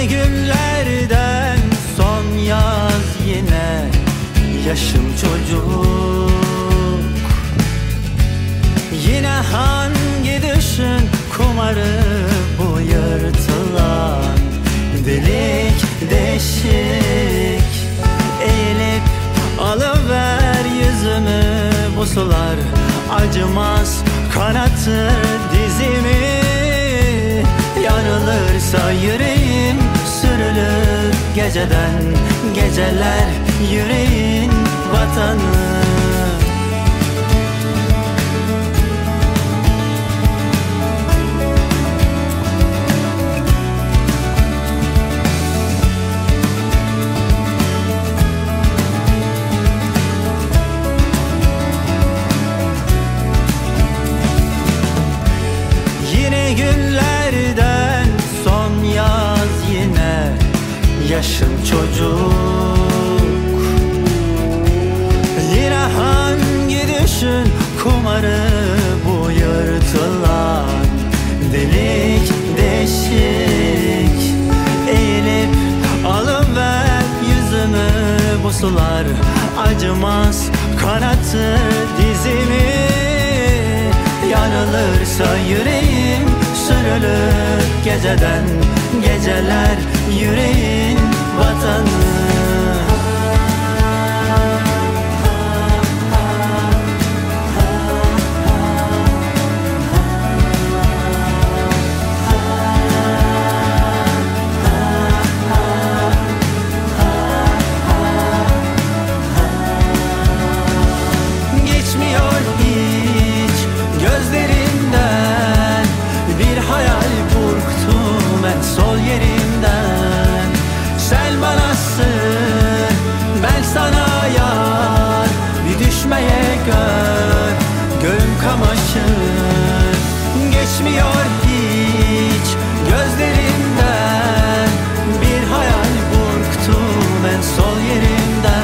Yine günlerden son yaz yine yaşım çocuk. Yine hangi düşün kumarı bu yırtılan delik deşik? Eğilip alıver yüzümü bu sular acımaz kanatır dizimi. Yarılırsa yüreğim geceden Geceler yüreğin vatanı yaşım çocuk. Yine hangi düşün? Kumarı bu yırtılan delik deşik. Eğilip alıver yüzümü bu sular. Acımaz kanatır dizimi. Yarılırsa yüreğim sürülür geceden Geceler yüreğin vatanı 简单